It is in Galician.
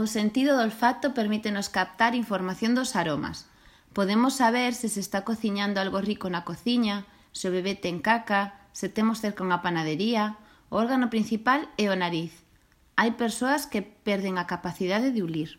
O sentido do olfato permítenos captar información dos aromas. Podemos saber se se está cociñando algo rico na cociña, se o bebé ten caca, se temos cerca unha panadería, o órgano principal é o nariz. Hai persoas que perden a capacidade de ulir.